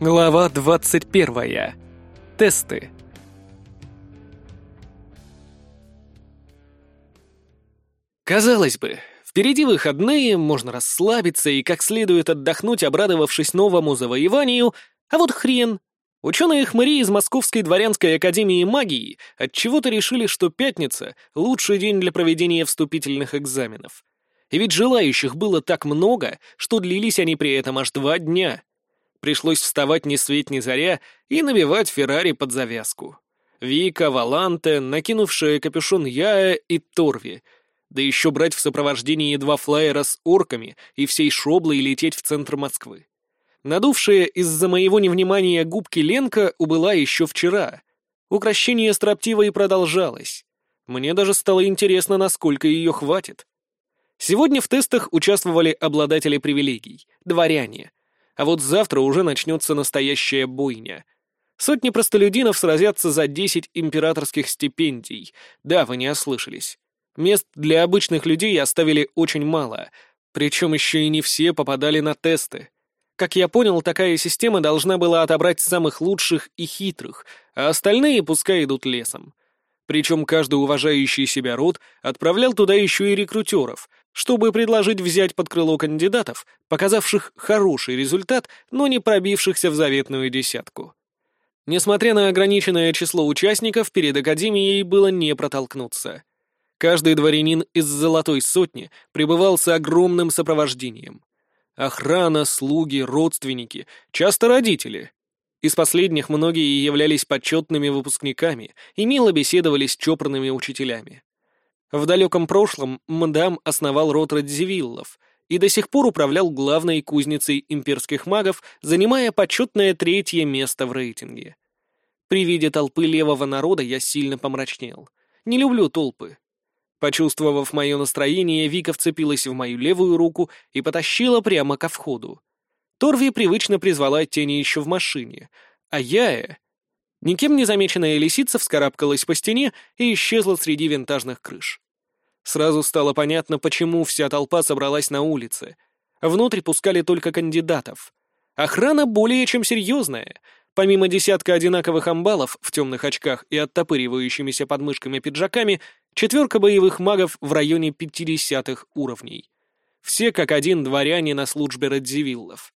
Глава 21. Тесты. Казалось бы, впереди выходные, можно расслабиться и как следует отдохнуть, обрадовавшись новому завоеванию, а вот хрен. Ученые-хмыри из Московской дворянской академии магии отчего-то решили, что пятница — лучший день для проведения вступительных экзаменов. И ведь желающих было так много, что длились они при этом аж два дня — Пришлось вставать ни свет ни заря и набивать Феррари под завязку. Вика, Валанте, накинувшая капюшон Яя и Торви. Да еще брать в сопровождении два флайера с орками и всей шоблой лететь в центр Москвы. Надувшая из-за моего невнимания губки Ленка убыла еще вчера. Укращение строптивой продолжалось. Мне даже стало интересно, насколько ее хватит. Сегодня в тестах участвовали обладатели привилегий, дворяне — а вот завтра уже начнется настоящая бойня. Сотни простолюдинов сразятся за 10 императорских стипендий. Да, вы не ослышались. Мест для обычных людей оставили очень мало, причем еще и не все попадали на тесты. Как я понял, такая система должна была отобрать самых лучших и хитрых, а остальные пускай идут лесом. Причем каждый уважающий себя род отправлял туда еще и рекрутеров, чтобы предложить взять под крыло кандидатов, показавших хороший результат, но не пробившихся в заветную десятку. Несмотря на ограниченное число участников, перед Академией было не протолкнуться. Каждый дворянин из «Золотой сотни» пребывал с огромным сопровождением. Охрана, слуги, родственники, часто родители. Из последних многие являлись почетными выпускниками и мило беседовали с чопорными учителями. В далеком прошлом мадам основал род Радзивиллов и до сих пор управлял главной кузницей имперских магов, занимая почетное третье место в рейтинге. При виде толпы левого народа я сильно помрачнел. Не люблю толпы. Почувствовав мое настроение, Вика вцепилась в мою левую руку и потащила прямо ко входу. Торви привычно призвала тени еще в машине, а я... Никем не замеченная лисица вскарабкалась по стене и исчезла среди винтажных крыш. Сразу стало понятно, почему вся толпа собралась на улице. Внутрь пускали только кандидатов. Охрана более чем серьезная. Помимо десятка одинаковых амбалов в темных очках и оттопыривающимися подмышками пиджаками, четверка боевых магов в районе пятидесятых уровней. Все как один дворяне на службе Радзивиллов.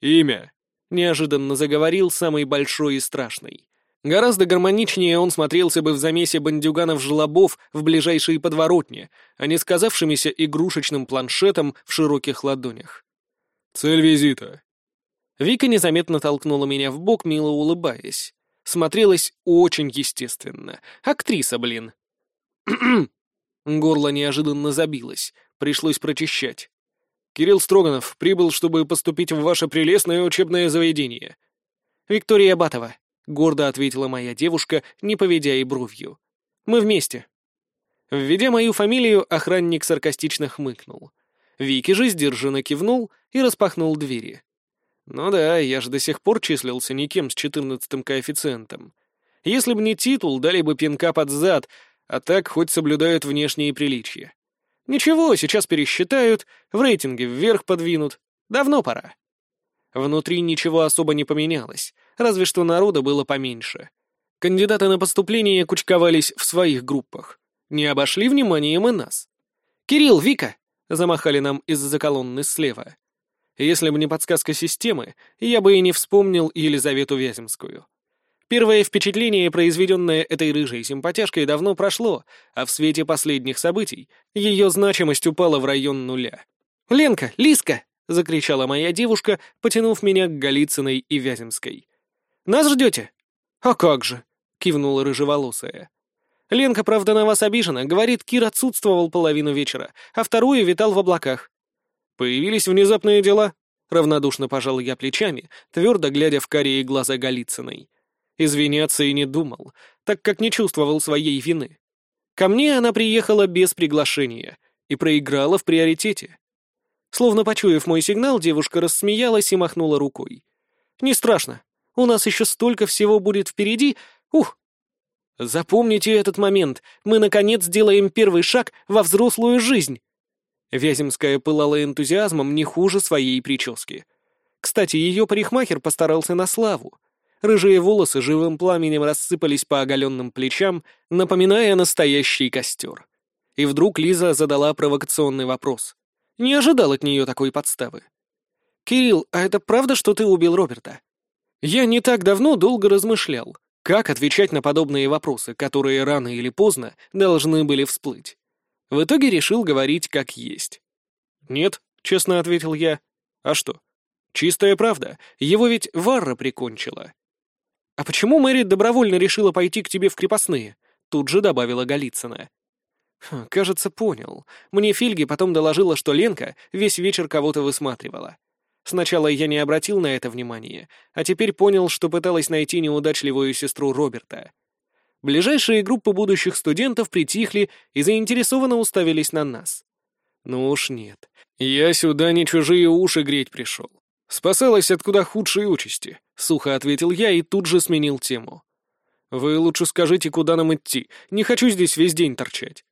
«Имя», — неожиданно заговорил самый большой и страшный. Гораздо гармоничнее он смотрелся бы в замесе бандюганов-жлобов в ближайшей подворотне, а не сказавшимися игрушечным планшетом в широких ладонях. «Цель визита». Вика незаметно толкнула меня в бок, мило улыбаясь. Смотрелась очень естественно. Актриса, блин. Горло неожиданно забилось. Пришлось прочищать. «Кирилл Строганов прибыл, чтобы поступить в ваше прелестное учебное заведение». «Виктория Батова», — гордо ответила моя девушка, не поведя и бровью. «Мы вместе». Введя мою фамилию, охранник саркастично хмыкнул. Вики же сдержанно кивнул и распахнул двери. Ну да, я же до сих пор числился никем с четырнадцатым коэффициентом. Если бы не титул, дали бы пинка под зад, а так хоть соблюдают внешние приличия. Ничего, сейчас пересчитают, в рейтинге вверх подвинут. Давно пора. Внутри ничего особо не поменялось, разве что народа было поменьше. Кандидаты на поступление кучковались в своих группах. Не обошли вниманием и нас. «Кирилл, Вика!» — замахали нам из-за колонны слева. Если бы не подсказка системы, я бы и не вспомнил Елизавету Вяземскую. Первое впечатление, произведенное этой рыжей симпатяшкой, давно прошло, а в свете последних событий ее значимость упала в район нуля. «Ленка! Лиска!» — закричала моя девушка, потянув меня к Голицыной и Вяземской. «Нас ждете?» «А как же!» — кивнула рыжеволосая. «Ленка, правда, на вас обижена. Говорит, Кир отсутствовал половину вечера, а вторую витал в облаках». «Появились внезапные дела?» — равнодушно пожал я плечами, твердо глядя в карие глаза Голицыной. Извиняться и не думал, так как не чувствовал своей вины. Ко мне она приехала без приглашения и проиграла в приоритете. Словно почуяв мой сигнал, девушка рассмеялась и махнула рукой. «Не страшно. У нас еще столько всего будет впереди. Ух!» «Запомните этот момент. Мы, наконец, сделаем первый шаг во взрослую жизнь!» Вяземская пылала энтузиазмом не хуже своей прически. Кстати, ее парикмахер постарался на славу. Рыжие волосы живым пламенем рассыпались по оголенным плечам, напоминая настоящий костер. И вдруг Лиза задала провокационный вопрос. Не ожидал от нее такой подставы. «Кирилл, а это правда, что ты убил Роберта?» Я не так давно долго размышлял, как отвечать на подобные вопросы, которые рано или поздно должны были всплыть. В итоге решил говорить как есть. «Нет», — честно ответил я. «А что? Чистая правда, его ведь Варра прикончила». «А почему Мэри добровольно решила пойти к тебе в крепостные?» Тут же добавила Голицына. Хм, «Кажется, понял. Мне Фильги потом доложила, что Ленка весь вечер кого-то высматривала. Сначала я не обратил на это внимания, а теперь понял, что пыталась найти неудачливую сестру Роберта. Ближайшие группы будущих студентов притихли и заинтересованно уставились на нас. Ну уж нет. Я сюда не чужие уши греть пришел. Спасалась от куда худшей участи, — сухо ответил я и тут же сменил тему. Вы лучше скажите, куда нам идти. Не хочу здесь весь день торчать.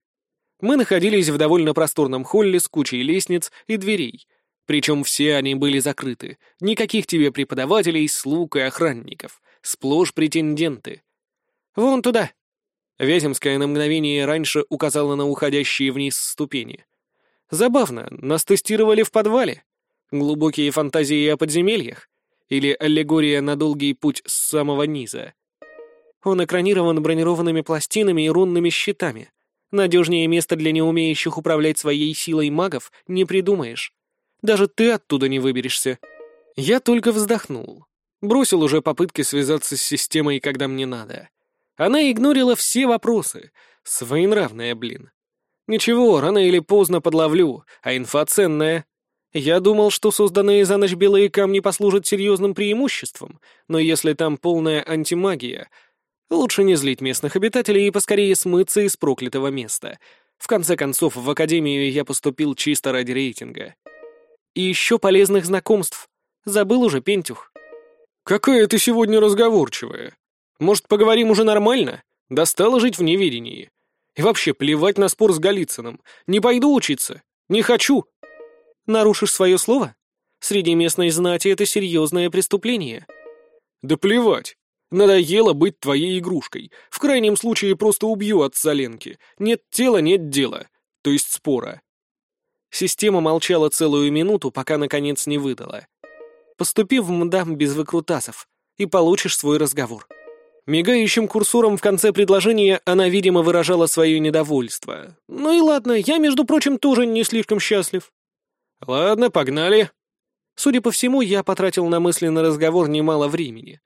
Мы находились в довольно просторном холле с кучей лестниц и дверей, причем все они были закрыты. Никаких тебе преподавателей, слуг и охранников. Сплошь претенденты. Вон туда. Вяземская на мгновение раньше указала на уходящие вниз ступени. Забавно, нас тестировали в подвале. Глубокие фантазии о подземельях? Или аллегория на долгий путь с самого низа? Он экранирован бронированными пластинами и рунными щитами. Надежнее место для неумеющих управлять своей силой магов не придумаешь. Даже ты оттуда не выберешься. Я только вздохнул. Бросил уже попытки связаться с системой, когда мне надо. Она игнорила все вопросы. Своенравная, блин. Ничего, рано или поздно подловлю, а инфа ценная. Я думал, что созданные за ночь белые камни послужат серьезным преимуществом, но если там полная антимагия, лучше не злить местных обитателей и поскорее смыться из проклятого места. В конце концов, в академию я поступил чисто ради рейтинга. И еще полезных знакомств. Забыл уже, Пентюх. «Какая ты сегодня разговорчивая. Может, поговорим уже нормально? Достало жить в неведении. И вообще, плевать на спор с Голицыным. Не пойду учиться. Не хочу». «Нарушишь свое слово? Среди местной знати это серьезное преступление». «Да плевать. Надоело быть твоей игрушкой. В крайнем случае просто убью от Соленки. Нет тела, нет дела. То есть спора. Система молчала целую минуту, пока наконец не выдала. Поступи в МДАМ без выкрутасов, и получишь свой разговор. Мигающим курсором в конце предложения она, видимо, выражала свое недовольство. Ну и ладно, я, между прочим, тоже не слишком счастлив. Ладно, погнали. Судя по всему, я потратил на мысленный разговор немало времени.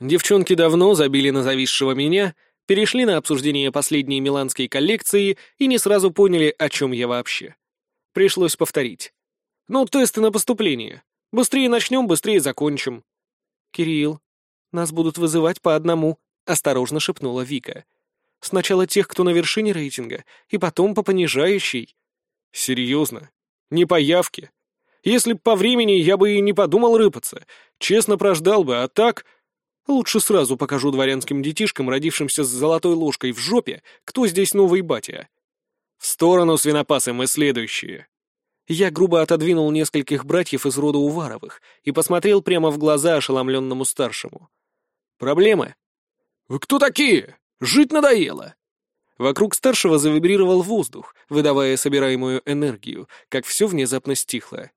Девчонки давно забили на зависшего меня, перешли на обсуждение последней миланской коллекции и не сразу поняли, о чем я вообще. Пришлось повторить. «Ну, тесты на поступление. Быстрее начнем, быстрее закончим». «Кирилл, нас будут вызывать по одному», — осторожно шепнула Вика. «Сначала тех, кто на вершине рейтинга, и потом по понижающей». «Серьезно? Не по явке? Если б по времени, я бы и не подумал рыпаться. Честно прождал бы, а так...» Лучше сразу покажу дворянским детишкам, родившимся с золотой ложкой в жопе, кто здесь новый батя. «В сторону, свинопасы, мы следующие!» Я грубо отодвинул нескольких братьев из рода Уваровых и посмотрел прямо в глаза ошеломленному старшему. «Проблемы?» «Вы кто такие? Жить надоело!» Вокруг старшего завибрировал воздух, выдавая собираемую энергию, как все внезапно стихло.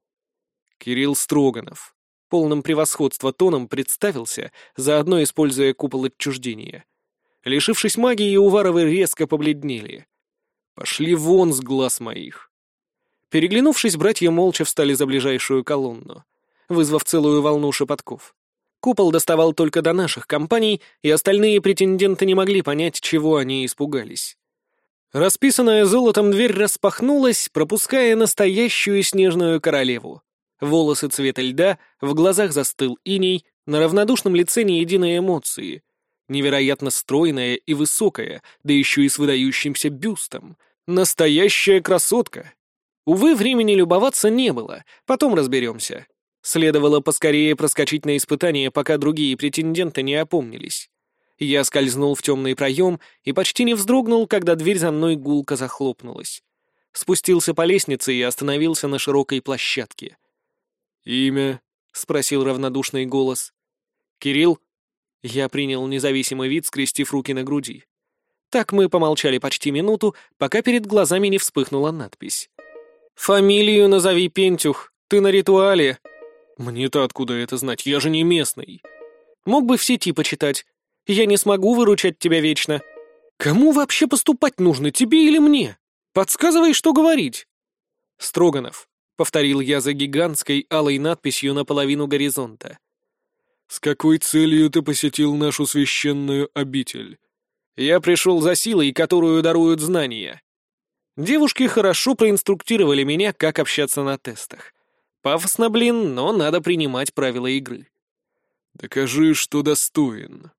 Кирилл Строганов. Полным превосходства тоном представился, заодно используя купол отчуждения. Лишившись магии, Уваровы резко побледнели. Пошли вон с глаз моих. Переглянувшись, братья молча встали за ближайшую колонну, вызвав целую волну шепотков. Купол доставал только до наших компаний, и остальные претенденты не могли понять, чего они испугались. Расписанная золотом дверь распахнулась, пропуская настоящую снежную королеву. Волосы цвета льда, в глазах застыл иней, на равнодушном лице ни единой эмоции. Невероятно стройная и высокая, да еще и с выдающимся бюстом — Настоящая красотка. Увы, времени любоваться не было, потом разберемся. Следовало поскорее проскочить на испытание, пока другие претенденты не опомнились. Я скользнул в темный проем и почти не вздрогнул, когда дверь за мной гулко захлопнулась. Спустился по лестнице и остановился на широкой площадке. «Имя?» — спросил равнодушный голос. «Кирилл?» Я принял независимый вид, скрестив руки на груди. Так мы помолчали почти минуту, пока перед глазами не вспыхнула надпись. «Фамилию назови, Пентюх, ты на ритуале». «Мне-то откуда это знать, я же не местный». «Мог бы в сети почитать. Я не смогу выручать тебя вечно». «Кому вообще поступать нужно, тебе или мне? Подсказывай, что говорить». «Строганов», — повторил я за гигантской алой надписью наполовину горизонта. «С какой целью ты посетил нашу священную обитель?» Я пришел за силой, которую даруют знания. Девушки хорошо проинструктировали меня, как общаться на тестах. Пафосно, блин, но надо принимать правила игры. «Докажи, что достоин».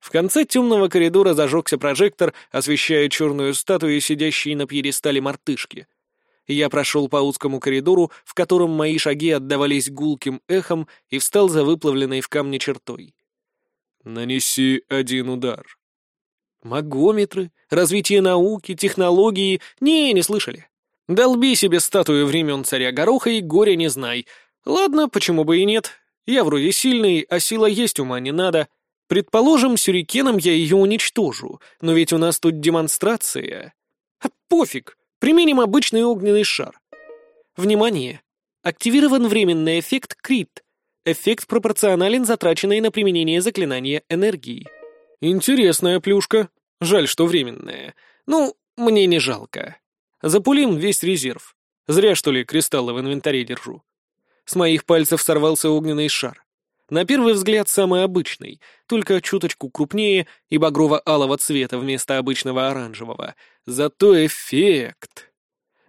В конце темного коридора зажегся прожектор, освещая черную статую, сидящей на пьедестале мартышки. Я прошел по узкому коридору, в котором мои шаги отдавались гулким эхом, и встал за выплавленной в камне чертой. «Нанеси один удар», Магометры, развитие науки, технологии... Не, не слышали. Долби себе статую времен царя Гороха и горя не знай. Ладно, почему бы и нет. Я вроде сильный, а сила есть, ума не надо. Предположим, сюрикеном я ее уничтожу, но ведь у нас тут демонстрация. А пофиг, применим обычный огненный шар. Внимание! Активирован временный эффект Крит. Эффект пропорционален затраченной на применение заклинания энергии. Интересная плюшка. Жаль, что временная. Ну, мне не жалко. Запулим весь резерв. Зря, что ли, кристаллы в инвентаре держу. С моих пальцев сорвался огненный шар. На первый взгляд самый обычный, только чуточку крупнее и багрово-алого цвета вместо обычного оранжевого. Зато эффект.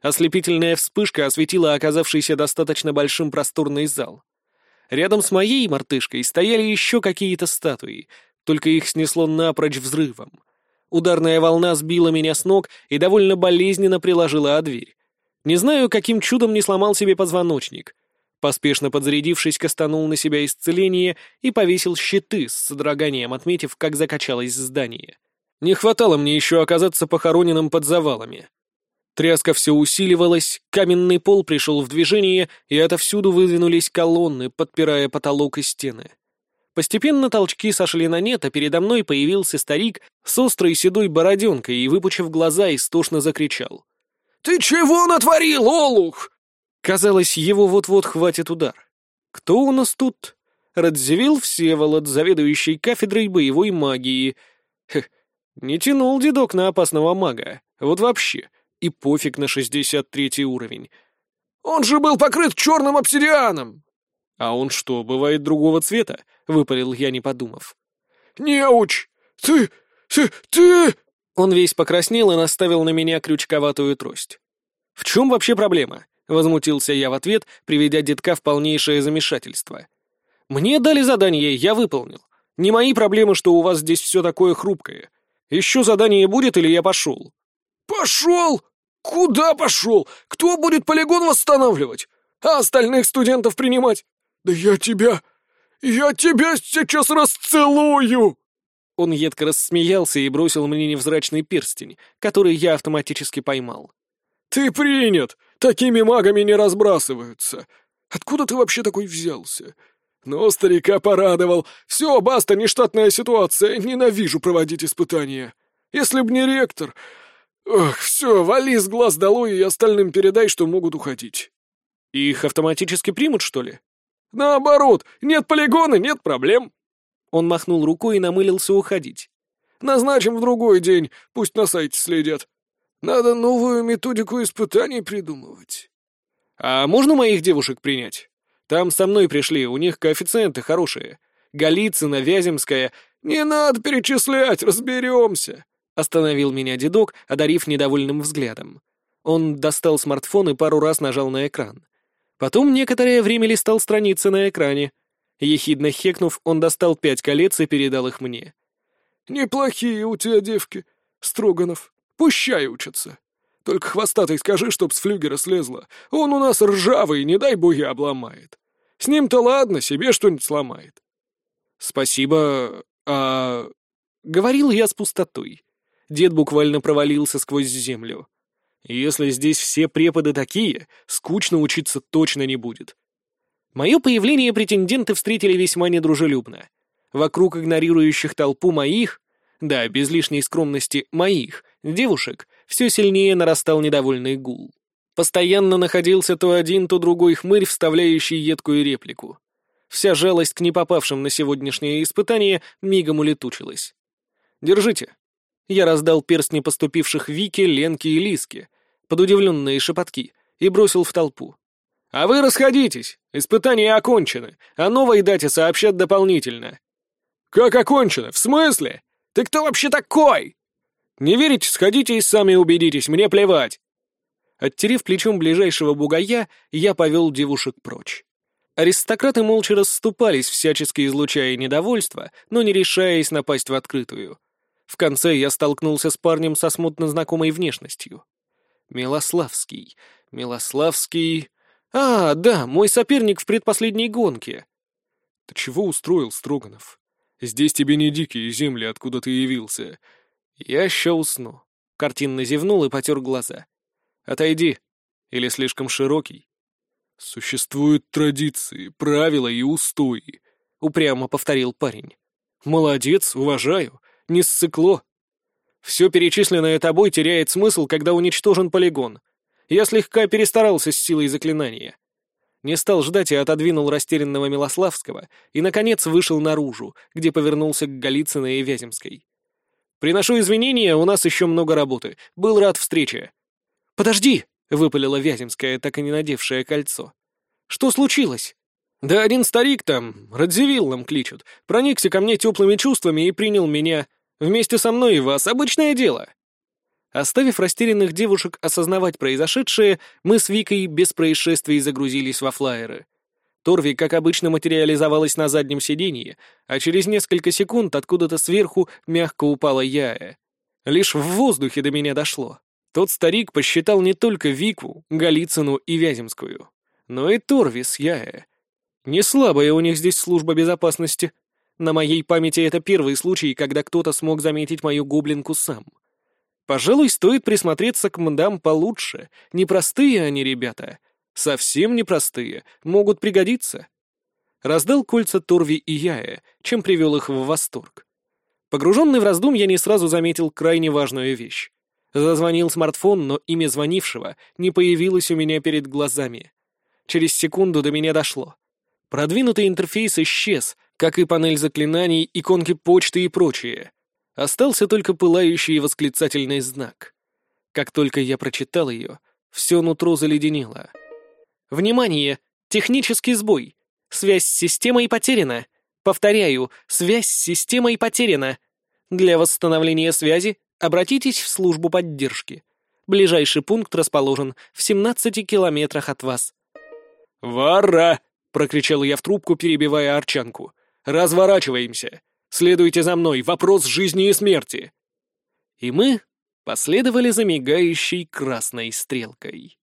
Ослепительная вспышка осветила оказавшийся достаточно большим просторный зал. Рядом с моей мартышкой стояли еще какие-то статуи, только их снесло напрочь взрывом. Ударная волна сбила меня с ног и довольно болезненно приложила о дверь. Не знаю, каким чудом не сломал себе позвоночник. Поспешно подзарядившись, кастанул на себя исцеление и повесил щиты с содроганием, отметив, как закачалось здание. Не хватало мне еще оказаться похороненным под завалами. Тряска все усиливалась, каменный пол пришел в движение, и отовсюду выдвинулись колонны, подпирая потолок и стены. Постепенно толчки сошли на нет, а передо мной появился старик с острой седой бороденкой и, выпучив глаза, истошно закричал. «Ты чего натворил, Олух?» Казалось, его вот-вот хватит удар. «Кто у нас тут?» Радзивилл Всеволод, заведующий кафедрой боевой магии. Хех, не тянул дедок на опасного мага. Вот вообще. И пофиг на 63 уровень. «Он же был покрыт черным обсидианом!» «А он что, бывает другого цвета?» — выпалил я, не подумав. «Неуч! Ты... ты... ты...» Он весь покраснел и наставил на меня крючковатую трость. «В чем вообще проблема?» — возмутился я в ответ, приведя детка в полнейшее замешательство. «Мне дали задание, я выполнил. Не мои проблемы, что у вас здесь все такое хрупкое. Еще задание будет или я пошел?» «Пошел? Куда пошел? Кто будет полигон восстанавливать? А остальных студентов принимать? «Да я тебя... я тебя сейчас расцелую!» Он едко рассмеялся и бросил мне невзрачный перстень, который я автоматически поймал. «Ты принят! Такими магами не разбрасываются! Откуда ты вообще такой взялся?» «Ну, старика порадовал. Все, баста, нештатная ситуация. Ненавижу проводить испытания. Если б не ректор... Ох, все, вали с глаз долой и остальным передай, что могут уходить». «Их автоматически примут, что ли?» Наоборот, нет полигона, нет проблем. Он махнул рукой и намылился уходить. Назначим в другой день, пусть на сайте следят. Надо новую методику испытаний придумывать. А можно моих девушек принять? Там со мной пришли, у них коэффициенты хорошие. Голицына, Вяземская. Не надо перечислять, разберемся. Остановил меня дедок, одарив недовольным взглядом. Он достал смартфон и пару раз нажал на экран. Потом некоторое время листал страницы на экране. Ехидно хекнув, он достал пять колец и передал их мне. «Неплохие у тебя девки, Строганов. Пущай учатся. Только хвостатый скажи, чтоб с флюгера слезла. Он у нас ржавый, не дай боги обломает. С ним-то ладно, себе что-нибудь сломает». «Спасибо, а...» Говорил я с пустотой. Дед буквально провалился сквозь землю. Если здесь все преподы такие, скучно учиться точно не будет. Мое появление претенденты встретили весьма недружелюбно. Вокруг игнорирующих толпу моих, да, без лишней скромности, моих, девушек, все сильнее нарастал недовольный гул. Постоянно находился то один, то другой хмырь, вставляющий едкую реплику. Вся жалость к непопавшим на сегодняшнее испытание мигом улетучилась. «Держите». Я раздал перстни поступивших Вике, Ленке и Лиске, под удивленные шепотки, и бросил в толпу. «А вы расходитесь! Испытания окончены, а новой дате сообщат дополнительно». «Как окончено? В смысле? Ты кто вообще такой?» «Не верите? Сходите и сами убедитесь, мне плевать!» Оттерев плечом ближайшего бугая, я повел девушек прочь. Аристократы молча расступались, всячески излучая недовольство, но не решаясь напасть в открытую. В конце я столкнулся с парнем со смутно знакомой внешностью. Милославский. Милославский... А, да, мой соперник в предпоследней гонке. Ты чего устроил, Строганов? Здесь тебе не дикие земли, откуда ты явился. Я еще усну. Картинно зевнул и потер глаза. Отойди. Или слишком широкий? «Существуют традиции, правила и устои», — упрямо повторил парень. «Молодец, уважаю. Не ссыкло. Все перечисленное тобой теряет смысл, когда уничтожен полигон. Я слегка перестарался с силой заклинания. Не стал ждать и отодвинул растерянного Милославского и, наконец, вышел наружу, где повернулся к Голицыной и Вяземской. «Приношу извинения, у нас еще много работы. Был рад встрече». «Подожди!» — выпалила Вяземская, так и не надевшая кольцо. «Что случилось?» «Да один старик там, Радзивиллом кличут, проникся ко мне теплыми чувствами и принял меня. Вместе со мной и вас, обычное дело». Оставив растерянных девушек осознавать произошедшее, мы с Викой без происшествий загрузились во флайеры. Торви, как обычно, материализовалась на заднем сиденье, а через несколько секунд откуда-то сверху мягко упала Яя. Лишь в воздухе до меня дошло. Тот старик посчитал не только Вику, Голицыну и Вяземскую, но и Торви с Яя. Не слабая у них здесь служба безопасности. На моей памяти это первый случай, когда кто-то смог заметить мою гоблинку сам. Пожалуй, стоит присмотреться к мдам получше. Непростые они ребята. Совсем непростые. Могут пригодиться. Раздал кольца Торви и Яя, чем привел их в восторг. Погруженный в раздум, я не сразу заметил крайне важную вещь. Зазвонил смартфон, но имя звонившего не появилось у меня перед глазами. Через секунду до меня дошло. Продвинутый интерфейс исчез, как и панель заклинаний, иконки почты и прочее. Остался только пылающий восклицательный знак. Как только я прочитал ее, все нутро заледенело. «Внимание! Технический сбой! Связь с системой потеряна! Повторяю, связь с системой потеряна! Для восстановления связи Обратитесь в службу поддержки. Ближайший пункт расположен в 17 километрах от вас». «Вара!» — прокричал я в трубку, перебивая Арчанку. «Разворачиваемся! Следуйте за мной! Вопрос жизни и смерти!» И мы последовали за мигающей красной стрелкой.